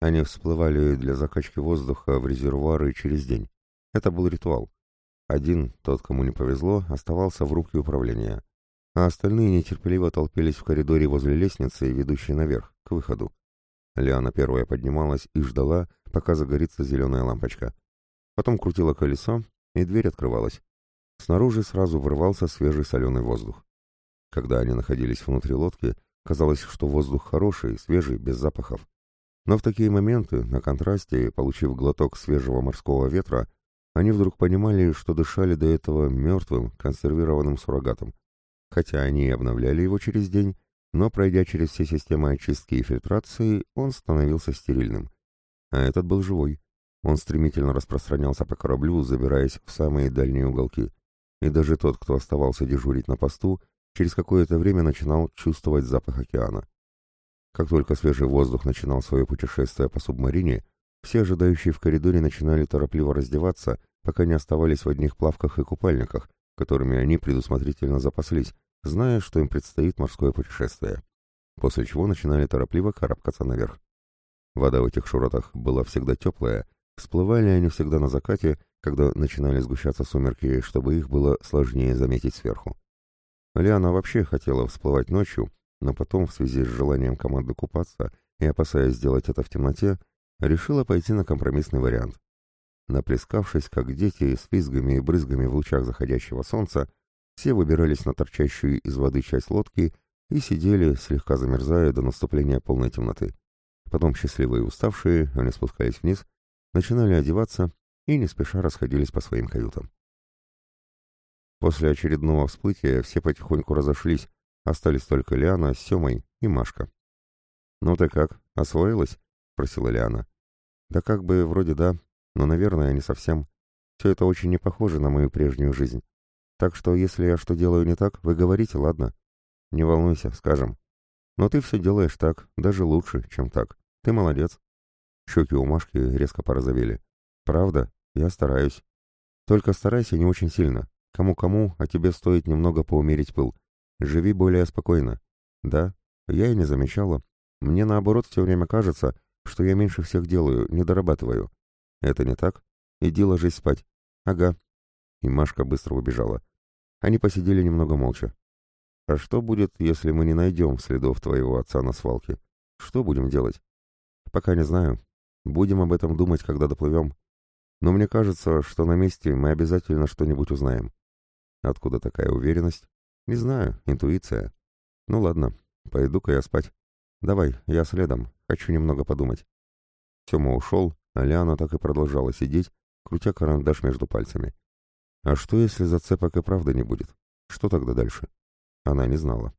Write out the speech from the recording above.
Они всплывали для закачки воздуха в резервуары через день. Это был ритуал. Один, тот, кому не повезло, оставался в руке управления, а остальные нетерпеливо толпились в коридоре возле лестницы, ведущей наверх, к выходу. Лиана первая поднималась и ждала, пока загорится зеленая лампочка. Потом крутила колесо, и дверь открывалась. Снаружи сразу вырвался свежий соленый воздух. Когда они находились внутри лодки, казалось, что воздух хороший, свежий, без запахов. Но в такие моменты, на контрасте, получив глоток свежего морского ветра, они вдруг понимали, что дышали до этого мертвым, консервированным суррогатом. Хотя они и обновляли его через день, но, пройдя через все системы очистки и фильтрации, он становился стерильным. А этот был живой. Он стремительно распространялся по кораблю, забираясь в самые дальние уголки. И даже тот, кто оставался дежурить на посту, через какое-то время начинал чувствовать запах океана. Как только свежий воздух начинал свое путешествие по субмарине, все ожидающие в коридоре начинали торопливо раздеваться, пока не оставались в одних плавках и купальниках, которыми они предусмотрительно запаслись, зная, что им предстоит морское путешествие. После чего начинали торопливо карабкаться наверх. Вода в этих шуротах была всегда теплая, всплывали они всегда на закате, когда начинали сгущаться сумерки, чтобы их было сложнее заметить сверху. Лиана вообще хотела всплывать ночью, но потом, в связи с желанием команды купаться и опасаясь сделать это в темноте, решила пойти на компромиссный вариант. Наплескавшись, как дети, с визгами и брызгами в лучах заходящего солнца, все выбирались на торчащую из воды часть лодки и сидели, слегка замерзая до наступления полной темноты. Потом счастливые и уставшие, они спускались вниз, начинали одеваться и не спеша расходились по своим каютам. После очередного всплытия все потихоньку разошлись, остались только Лиана с Семой и Машка. «Ну ты как, освоилась?» — спросила Лиана. «Да как бы, вроде да, но, наверное, не совсем. Все это очень не похоже на мою прежнюю жизнь. Так что, если я что делаю не так, вы говорите, ладно? Не волнуйся, скажем. Но ты все делаешь так, даже лучше, чем так. Ты молодец». Щеки у Машки резко порозовели. «Правда? Я стараюсь. Только старайся не очень сильно. Кому-кому, а тебе стоит немного поумерить пыл. Живи более спокойно. Да, я и не замечала. Мне наоборот все время кажется, что я меньше всех делаю, не дорабатываю. Это не так? Иди ложись спать. Ага. И Машка быстро убежала. Они посидели немного молча. А что будет, если мы не найдем следов твоего отца на свалке? Что будем делать? Пока не знаю. Будем об этом думать, когда доплывем. Но мне кажется, что на месте мы обязательно что-нибудь узнаем. Откуда такая уверенность? Не знаю, интуиция. Ну ладно, пойду-ка я спать. Давай, я следом, хочу немного подумать. Тёма ушел, а Лиана так и продолжала сидеть, крутя карандаш между пальцами. А что, если зацепок и правда не будет? Что тогда дальше? Она не знала.